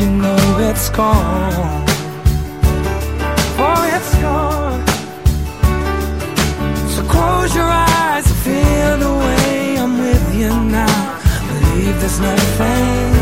you know it's gone. Before it's gone. So close your eyes and feel the way I'm with you now. Believe there's nothing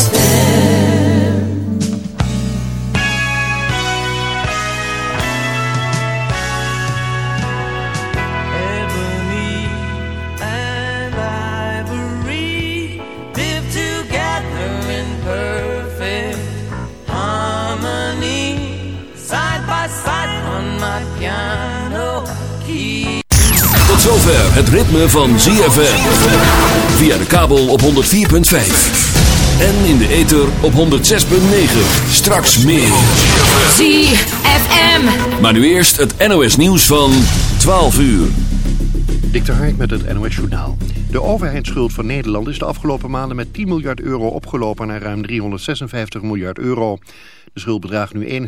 Het ritme van ZFM. Via de kabel op 104.5. En in de ether op 106.9. Straks meer. ZFM. Maar nu eerst het NOS nieuws van 12 uur. Dik de Hark met het NOS Journaal. De overheidsschuld van Nederland is de afgelopen maanden met 10 miljard euro opgelopen naar ruim 356 miljard euro. De schuld bedraagt nu 61,1%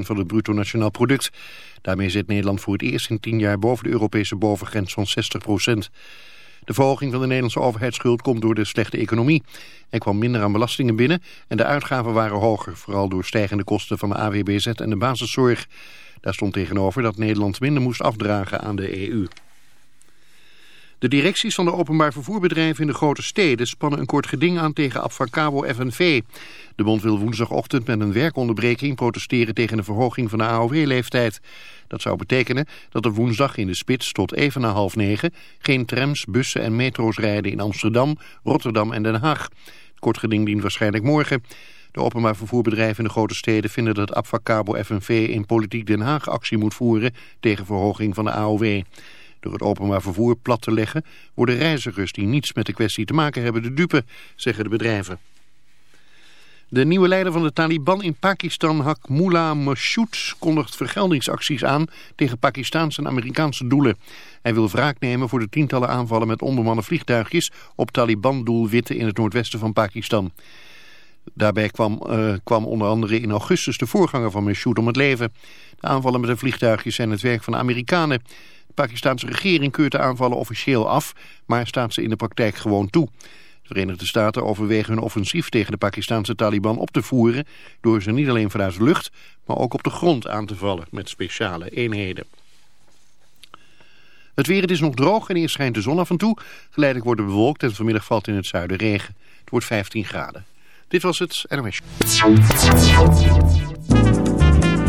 van het bruto nationaal product. Daarmee zit Nederland voor het eerst in 10 jaar boven de Europese bovengrens van 60% De verhoging van de Nederlandse overheidsschuld komt door de slechte economie. Er kwam minder aan belastingen binnen en de uitgaven waren hoger, vooral door stijgende kosten van de AWBZ en de basiszorg. Daar stond tegenover dat Nederland minder moest afdragen aan de EU. De directies van de openbaar vervoerbedrijven in de grote steden spannen een kort geding aan tegen Abfacabo FNV. De bond wil woensdagochtend met een werkonderbreking protesteren tegen de verhoging van de AOW-leeftijd. Dat zou betekenen dat er woensdag in de spits tot even na half negen geen trams, bussen en metro's rijden in Amsterdam, Rotterdam en Den Haag. Het kort geding dient waarschijnlijk morgen. De openbaar vervoerbedrijven in de grote steden vinden dat Abfacabo FNV in politiek Den Haag actie moet voeren tegen verhoging van de AOW. Door het openbaar vervoer plat te leggen worden reizigers die niets met de kwestie te maken hebben de dupe, zeggen de bedrijven. De nieuwe leider van de Taliban in Pakistan, Hakmullah Mashoud, kondigt vergeldingsacties aan tegen Pakistaanse en Amerikaanse doelen. Hij wil wraak nemen voor de tientallen aanvallen met onbemande vliegtuigjes op Taliban-doelwitten in het noordwesten van Pakistan. Daarbij kwam, uh, kwam onder andere in augustus de voorganger van Mashoud om het leven. De aanvallen met de vliegtuigjes zijn het werk van de Amerikanen. De Pakistanse regering keurt de aanvallen officieel af, maar staat ze in de praktijk gewoon toe. De Verenigde Staten overwegen hun offensief tegen de Pakistanse Taliban op te voeren... door ze niet alleen vanuit de lucht, maar ook op de grond aan te vallen met speciale eenheden. Het weer, is nog droog en eerst schijnt de zon af en toe. Geleidelijk wordt het bewolkt en vanmiddag valt in het zuiden regen. Het wordt 15 graden. Dit was het NOS.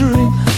Dream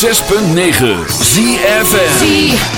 106.9 ZFM.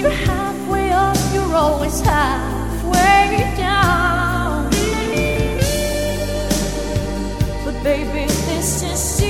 you're halfway up, you're always halfway down. But baby, this is. you.